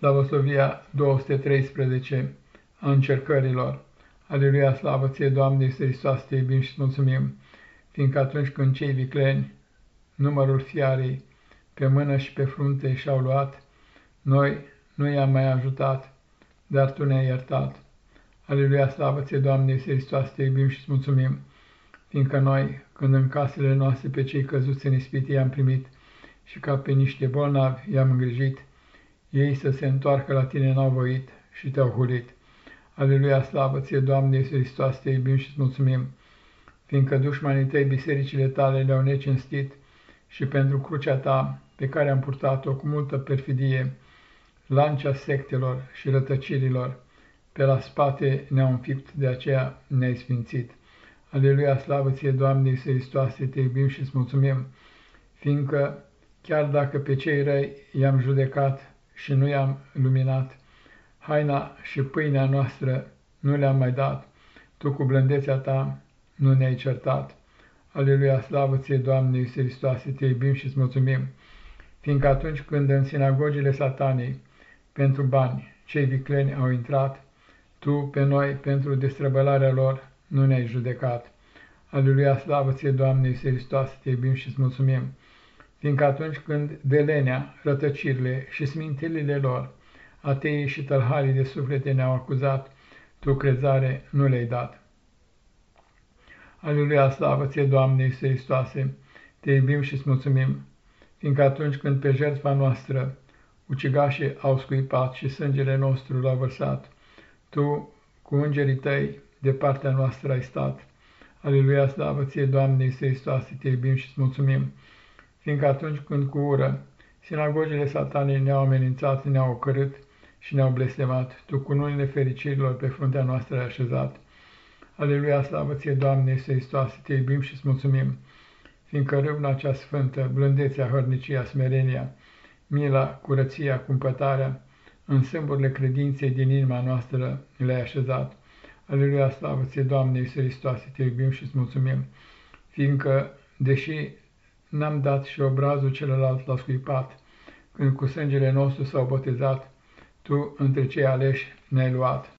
Slavosovia 213 a încercărilor. Aleluia, slavă ție, Doamne Iisus Hristos, te iubim și mulțumim, fiindcă atunci când cei vicleni numărul fiarei pe mână și pe frunte și-au luat, noi nu i-am mai ajutat, dar Tu ne-ai iertat. Aleluia, slavă ție, Doamne Iisus Hristos, te iubim și mulțumim, fiindcă noi, când în casele noastre pe cei căzuți în ispite i-am primit și ca pe niște bolnavi i-am îngrijit, ei să se întoarcă la tine n-au voit și te-au hulit. Aleluia, slavă ție, Doamne Iisus Hristos, te iubim și îți mulțumim, fiindcă dușmanii tăi bisericile tale le-au necinstit și pentru crucea ta, pe care am purtat-o cu multă perfidie, lancea sectelor și rătăcirilor, pe la spate ne-au înfipt, de aceea ne-ai sfințit. Aleluia, slavă ție, Doamne Iisus Hristos, te iubim și îți mulțumim, fiindcă chiar dacă pe cei răi i-am judecat, și nu i-am luminat. Haina și pâinea noastră nu le-am mai dat, Tu cu blândețea Ta nu ne-ai certat. Aleluia, slavă ție, Doamne Iisus Hristoase, te iubim și îți mulțumim, fiindcă atunci când în sinagogile satanii, pentru bani, cei vicleni au intrat, Tu pe noi, pentru destrăbălarea lor, nu ne-ai judecat. Aleluia, slavă ție, Doamne Iisus Hristoase, te iubim și îți mulțumim, fiindcă atunci când delenea, rătăcirile și smintelile lor, ateii și tălharii de suflete ne-au acuzat, tu crezare nu le-ai dat. Aleluia, slavă ție, Doamne Iisuse Hristoase, te iubim și îți mulțumim, fiindcă atunci când pe jertfa noastră ucigașii au scuipat și sângele nostru l-au vărsat, tu, cu îngerii tăi, de partea noastră ai stat. Aleluia, slavă ție, Doamne Iisuse Hristoase, te iubim și îți mulțumim, fiindcă atunci când cu ură sinagogile satanei ne-au amenințat, ne-au ocărât și ne-au blestemat, Tu cu numele fericirilor pe fruntea noastră ai așezat. Aleluia, slavă ție, Doamne, Iisus Hristos, te iubim și îți mulțumim, fiindcă râvna cea sfântă, blândețea, hărnicia, smerenia, mila, curăția, cumpătarea, în sâmburile credinței din inima noastră le-ai așezat. Aleluia, slavă ție, Doamne, Iisus Hristos, te iubim și îți mulțumim, fiindcă, deși n-am dat și obrazul celălalt la scuipat, când cu sângele nostru s-au botezat, tu între cei aleși ne-ai luat.